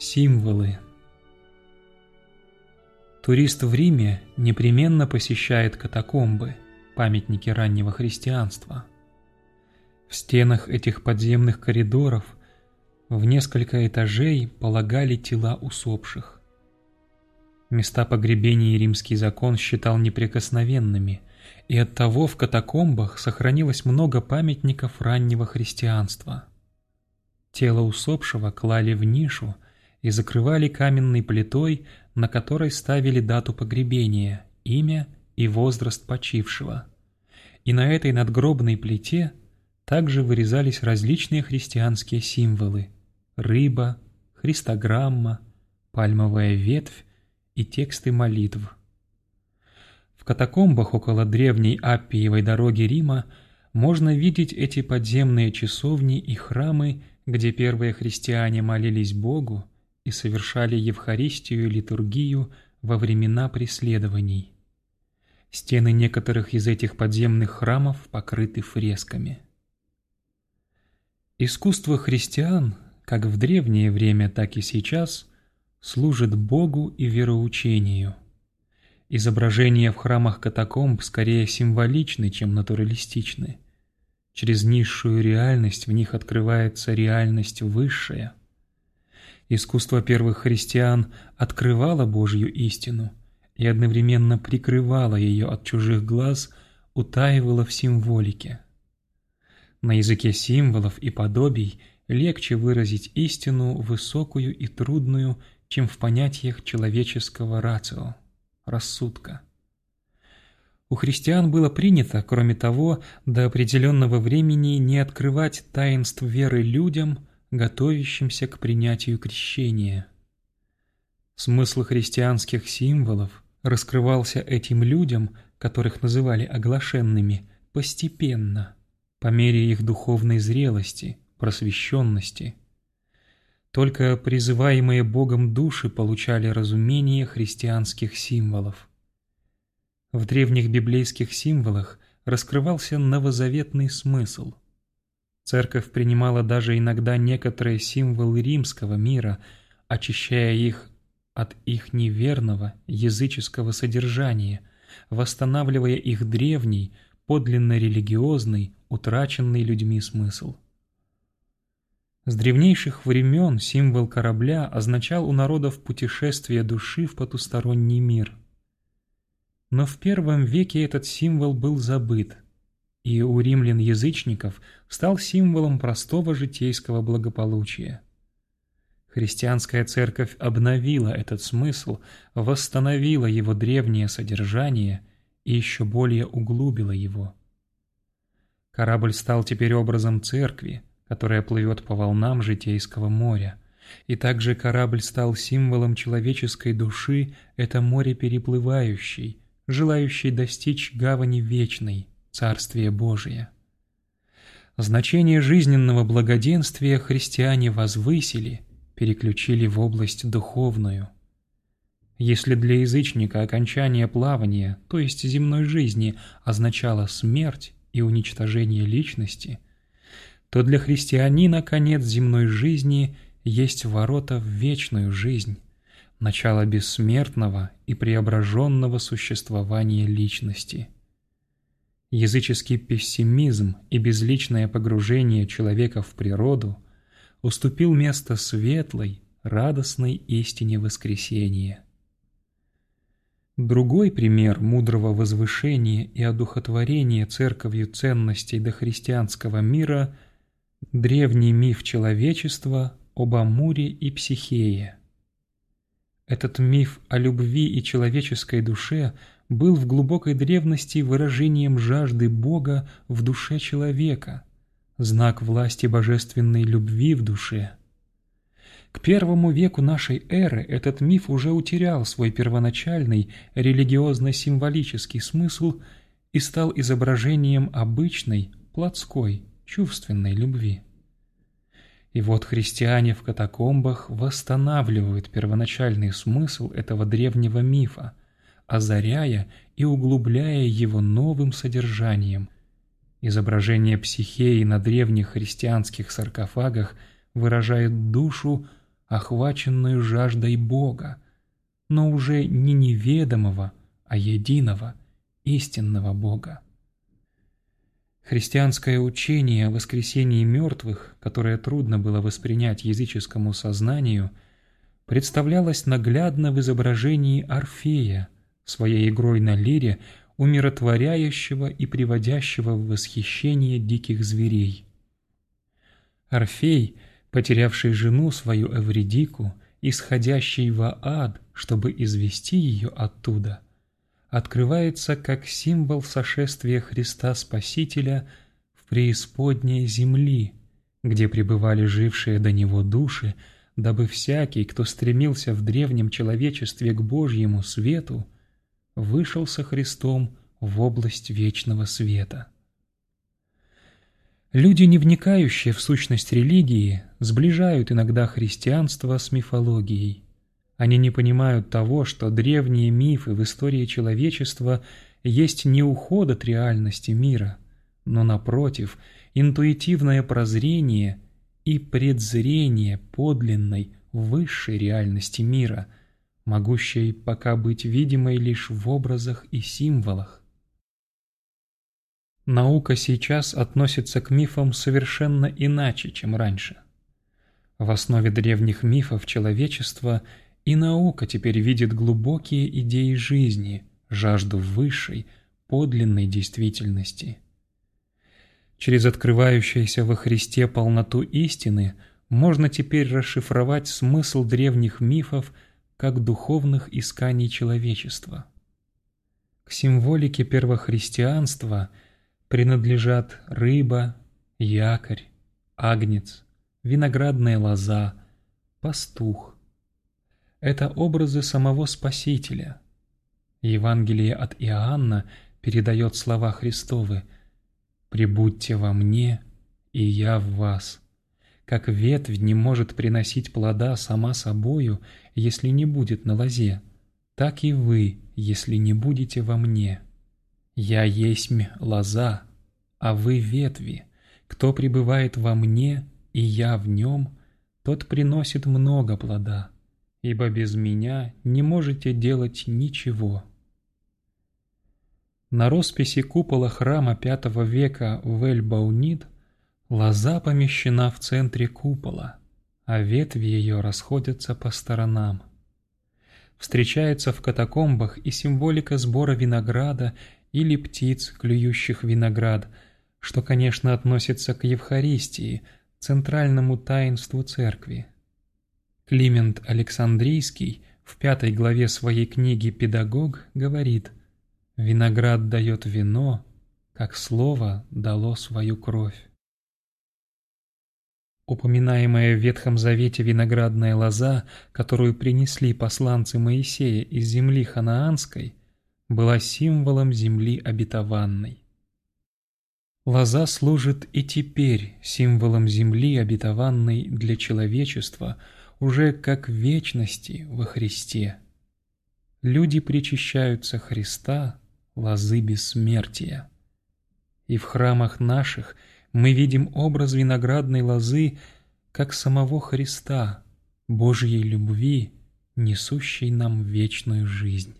Символы Турист в Риме непременно посещает катакомбы, памятники раннего христианства. В стенах этих подземных коридоров в несколько этажей полагали тела усопших. Места погребений римский закон считал неприкосновенными, и оттого в катакомбах сохранилось много памятников раннего христианства. Тело усопшего клали в нишу и закрывали каменной плитой, на которой ставили дату погребения, имя и возраст почившего. И на этой надгробной плите также вырезались различные христианские символы – рыба, христограмма, пальмовая ветвь, и тексты молитв. В катакомбах около древней Аппиевой дороги Рима можно видеть эти подземные часовни и храмы, где первые христиане молились Богу и совершали Евхаристию и литургию во времена преследований. Стены некоторых из этих подземных храмов покрыты фресками. Искусство христиан, как в древнее время, так и сейчас, служит Богу и вероучению. Изображения в храмах катакомб скорее символичны, чем натуралистичны. Через низшую реальность в них открывается реальность высшая. Искусство первых христиан открывало Божью истину и одновременно прикрывало ее от чужих глаз, утаивало в символике. На языке символов и подобий легче выразить истину высокую и трудную, чем в понятиях человеческого рацио, рассудка. У христиан было принято, кроме того, до определенного времени не открывать таинств веры людям, готовящимся к принятию крещения. Смысл христианских символов раскрывался этим людям, которых называли оглашенными, постепенно, по мере их духовной зрелости, просвещенности – только призываемые Богом души получали разумение христианских символов. В древних библейских символах раскрывался новозаветный смысл. Церковь принимала даже иногда некоторые символы римского мира, очищая их от их неверного языческого содержания, восстанавливая их древний, подлинно религиозный, утраченный людьми смысл. С древнейших времен символ корабля означал у народов путешествие души в потусторонний мир. Но в первом веке этот символ был забыт, и у римлян-язычников стал символом простого житейского благополучия. Христианская церковь обновила этот смысл, восстановила его древнее содержание и еще более углубила его. Корабль стал теперь образом церкви, которая плывет по волнам житейского моря. И также корабль стал символом человеческой души, это море переплывающий, желающий достичь гавани вечной, Царствие Божие. Значение жизненного благоденствия христиане возвысили, переключили в область духовную. Если для язычника окончание плавания, то есть земной жизни, означало смерть и уничтожение личности – то для христианина конец земной жизни есть ворота в вечную жизнь, начало бессмертного и преображенного существования личности. Языческий пессимизм и безличное погружение человека в природу уступил место светлой, радостной истине воскресения. Другой пример мудрого возвышения и одухотворения церковью ценностей дохристианского мира – Древний миф человечества об Амуре и Психее. Этот миф о любви и человеческой душе был в глубокой древности выражением жажды Бога в душе человека, знак власти божественной любви в душе. К первому веку нашей эры этот миф уже утерял свой первоначальный религиозно-символический смысл и стал изображением обычной, плотской, чувственной любви. И вот христиане в катакомбах восстанавливают первоначальный смысл этого древнего мифа, озаряя и углубляя его новым содержанием. Изображение психеи на древних христианских саркофагах выражает душу, охваченную жаждой Бога, но уже не неведомого, а единого, истинного Бога. Христианское учение о воскресении мертвых, которое трудно было воспринять языческому сознанию, представлялось наглядно в изображении Орфея, своей игрой на лире, умиротворяющего и приводящего в восхищение диких зверей. Орфей, потерявший жену свою Эвредику, исходящий в ад, чтобы извести ее оттуда – открывается как символ сошествия Христа Спасителя в преисподней земли, где пребывали жившие до Него души, дабы всякий, кто стремился в древнем человечестве к Божьему свету, вышел со Христом в область вечного света. Люди, не вникающие в сущность религии, сближают иногда христианство с мифологией – они не понимают того, что древние мифы в истории человечества есть не уход от реальности мира, но, напротив, интуитивное прозрение и предзрение подлинной, высшей реальности мира, могущей пока быть видимой лишь в образах и символах. Наука сейчас относится к мифам совершенно иначе, чем раньше. В основе древних мифов человечества – и наука теперь видит глубокие идеи жизни, жажду высшей, подлинной действительности. Через открывающуюся во Христе полноту истины можно теперь расшифровать смысл древних мифов как духовных исканий человечества. К символике первохристианства принадлежат рыба, якорь, агнец, виноградная лоза, пастух, это образы самого Спасителя. Евангелие от Иоанна передает слова Христовы «Прибудьте во мне, и я в вас». Как ветвь не может приносить плода сама собою, если не будет на лозе, так и вы, если не будете во мне. Я есть лоза, а вы ветви. Кто пребывает во мне, и я в нем, тот приносит много плода ибо без меня не можете делать ничего. На росписи купола храма V века в Эль-Баунид лоза помещена в центре купола, а ветви ее расходятся по сторонам. Встречается в катакомбах и символика сбора винограда или птиц, клюющих виноград, что, конечно, относится к Евхаристии, центральному таинству церкви. Климент Александрийский в пятой главе своей книги «Педагог» говорит «Виноград дает вино, как слово дало свою кровь». Упоминаемая в Ветхом Завете виноградная лоза, которую принесли посланцы Моисея из земли ханаанской, была символом земли обетованной. Лоза служит и теперь символом земли обетованной для человечества – уже как вечности во Христе. Люди причащаются Христа, лозы бессмертия. И в храмах наших мы видим образ виноградной лозы, как самого Христа, Божьей любви, несущей нам вечную жизнь.